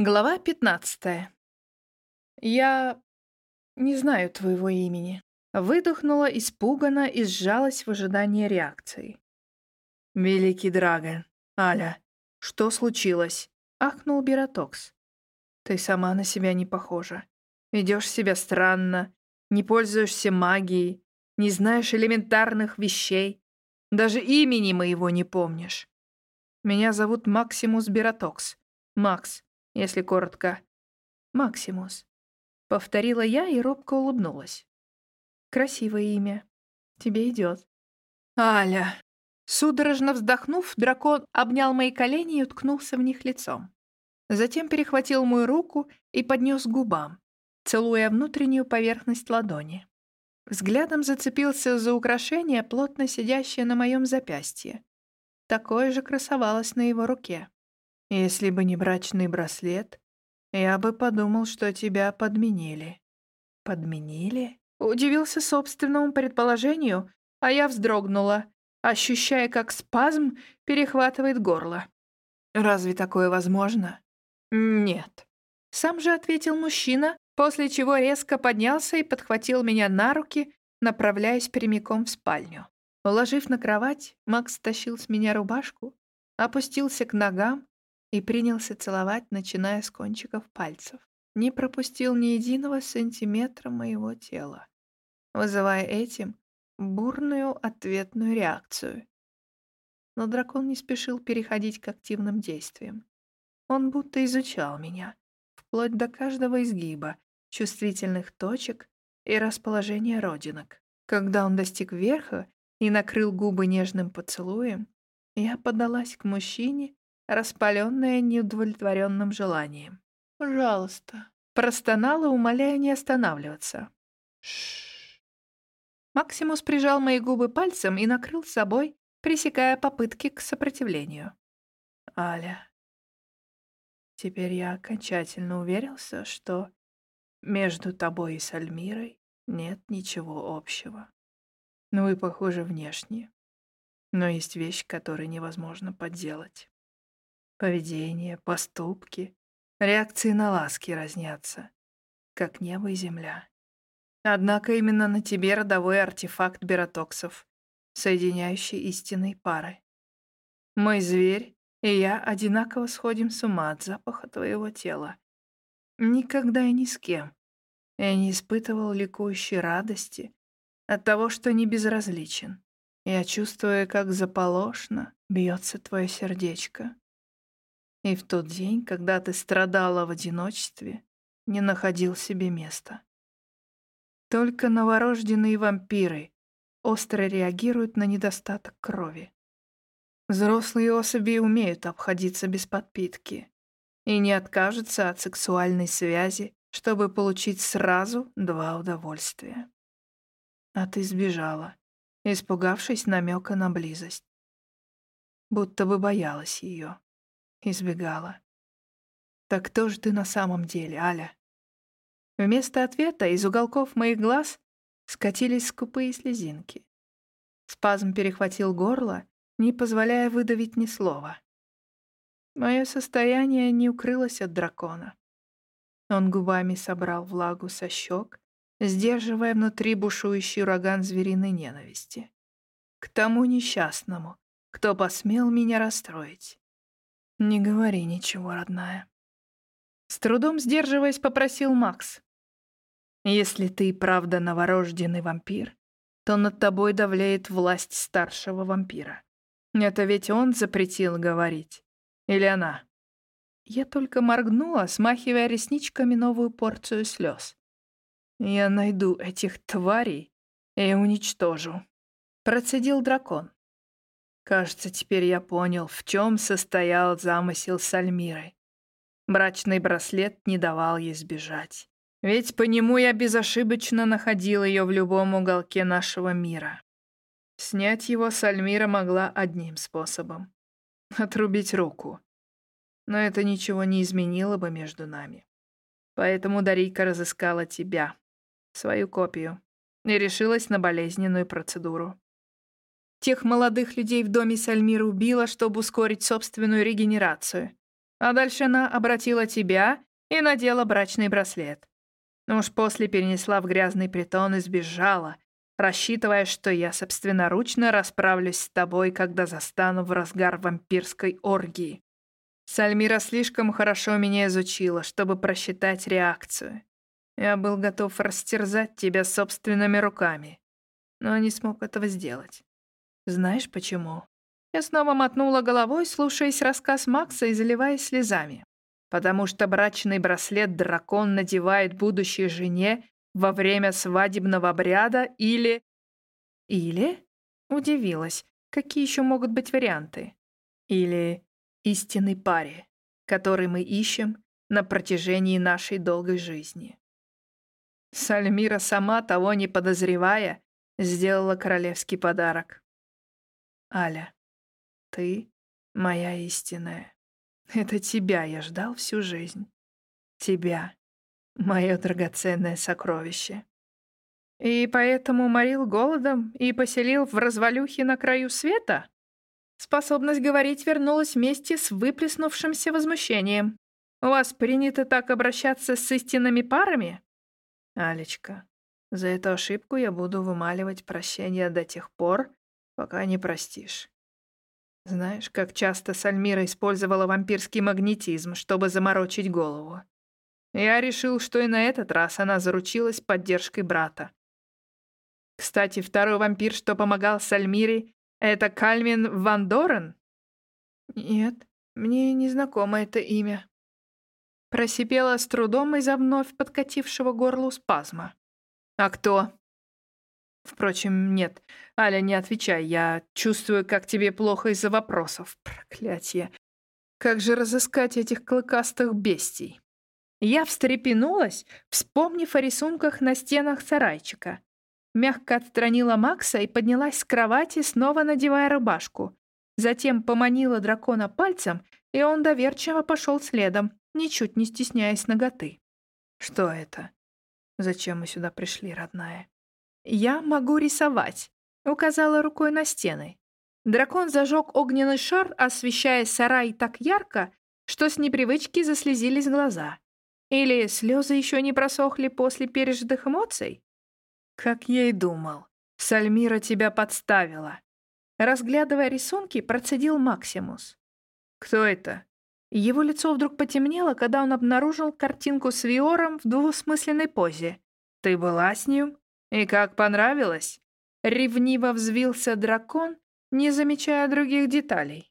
Глава 15. Я не знаю твоего имени. Выдохнула испуганно и сжалась в ожидании реакции. Великий Драгон, Аля, что случилось? Ахнул Биратокс. Ты сама на себя не похожа. Ведешь себя странно, не пользуешься магией, не знаешь элементарных вещей. Даже имени моего не помнишь. Меня зовут Максимус Биратокс. Макс, если коротко. Максимус. Повторила я и робко улыбнулась. Красивое имя. Тебе идет. Аля. Судорожно вздохнув, дракон обнял мои колени и уткнулся в них лицом. Затем перехватил мою руку и поднес к губам, целуя внутреннюю поверхность ладони. Взглядом зацепился за украшение, плотно сидящее на моем запястье. Такое же красовалось на его руке. Если бы не брачный браслет, я бы подумал, что тебя подменили. Подменили? Удивился собственному предположению, а я вздрогнула, ощущая, как спазм перехватывает горло. Разве такое возможно? Нет. Сам же ответил мужчина, после чего резко поднялся и подхватил меня на руки, направляясь прямиком в спальню. Уложив на кровать, Макс стащил с меня рубашку, опустился к ногам и принялся целовать, начиная с кончиков пальцев. Не пропустил ни единого сантиметра моего тела, вызывая этим бурную ответную реакцию. Но дракон не спешил переходить к активным действиям. Он будто изучал меня, вплоть до каждого изгиба, чувствительных точек и расположения родинок. Когда он достиг верха и накрыл губы нежным поцелуем, я подалась к мужчине распаленная неудовлетворенным желанием. «Пожалуйста», — простонала, умоляя не останавливаться. Шш. Максимус прижал мои губы пальцем и накрыл собой, пресекая попытки к сопротивлению. «Аля, теперь я окончательно уверился, что между тобой и Сальмирой нет ничего общего. Вы похожи внешне, но есть вещь, которую невозможно подделать. Поведение, поступки, реакции на ласки разнятся, как небо и земля. Однако именно на тебе родовой артефакт бератоксов, соединяющий истинные пары. Мой зверь и я одинаково сходим с ума от запаха твоего тела. Никогда и ни с кем я не испытывал ликующей радости от того, что не безразличен. Я чувствую, как заполошно бьется твое сердечко. И в тот день, когда ты страдала в одиночестве, не находил себе места. Только новорожденные вампиры остро реагируют на недостаток крови. Взрослые особи умеют обходиться без подпитки и не откажутся от сексуальной связи, чтобы получить сразу два удовольствия. А ты сбежала, испугавшись намека на близость. Будто бы боялась ее. Избегала. «Так кто же ты на самом деле, Аля?» Вместо ответа из уголков моих глаз скатились скупые слезинки. Спазм перехватил горло, не позволяя выдавить ни слова. Мое состояние не укрылось от дракона. Он губами собрал влагу со щек, сдерживая внутри бушующий ураган звериной ненависти. К тому несчастному, кто посмел меня расстроить. «Не говори ничего, родная». С трудом сдерживаясь, попросил Макс. «Если ты правда новорожденный вампир, то над тобой давляет власть старшего вампира. Это ведь он запретил говорить. Или она?» Я только моргнула, смахивая ресничками новую порцию слез. «Я найду этих тварей и уничтожу», — процедил дракон. Кажется, теперь я понял, в чем состоял замысел с Альмирой. Брачный браслет не давал ей сбежать. Ведь по нему я безошибочно находил ее в любом уголке нашего мира. Снять его с Альмира могла одним способом — отрубить руку. Но это ничего не изменило бы между нами. Поэтому Дарийка разыскала тебя, свою копию, и решилась на болезненную процедуру. Тех молодых людей в доме Сальмира убила, чтобы ускорить собственную регенерацию. А дальше она обратила тебя и надела брачный браслет. Уж после перенесла в грязный притон и сбежала, рассчитывая, что я собственноручно расправлюсь с тобой, когда застану в разгар вампирской оргии. Сальмира слишком хорошо меня изучила, чтобы просчитать реакцию. Я был готов растерзать тебя собственными руками, но не смог этого сделать. Знаешь почему? Я снова мотнула головой, слушаясь рассказ Макса и заливаясь слезами. Потому что брачный браслет дракон надевает будущей жене во время свадебного обряда или... Или? Удивилась. Какие еще могут быть варианты? Или истинной паре, который мы ищем на протяжении нашей долгой жизни. Сальмира, сама того не подозревая, сделала королевский подарок. Аля, ты моя истинная. Это тебя я ждал всю жизнь. Тебя, мое драгоценное сокровище. И поэтому морил голодом и поселил в развалюхе на краю света? Способность говорить вернулась вместе с выплеснувшимся возмущением. У вас принято так обращаться с истинными парами? Алечка, за эту ошибку я буду вымаливать прощение до тех пор, пока не простишь. Знаешь, как часто Сальмира использовала вампирский магнетизм, чтобы заморочить голову. Я решил, что и на этот раз она заручилась поддержкой брата. Кстати, второй вампир, что помогал Сальмире, это Кальвин Ван Дорен? Нет, мне не знакомо это имя. Просипела с трудом из-за вновь подкатившего горлу спазма. А кто? Впрочем, нет. Аля, не отвечай. Я чувствую, как тебе плохо из-за вопросов. Проклятие. Как же разыскать этих клыкастых бестий? Я встрепенулась, вспомнив о рисунках на стенах сарайчика. Мягко отстранила Макса и поднялась с кровати, снова надевая рубашку. Затем поманила дракона пальцем, и он доверчиво пошел следом, ничуть не стесняясь ноготы. «Что это? Зачем мы сюда пришли, родная?» «Я могу рисовать», — указала рукой на стены. Дракон зажег огненный шар, освещая сарай так ярко, что с непривычки заслезились глаза. Или слезы еще не просохли после пережитых эмоций? Как я и думал. Сальмира тебя подставила. Разглядывая рисунки, процедил Максимус. Кто это? Его лицо вдруг потемнело, когда он обнаружил картинку с Виором в двусмысленной позе. Ты была с ним? «И как понравилось?» Ревниво взвился дракон, не замечая других деталей.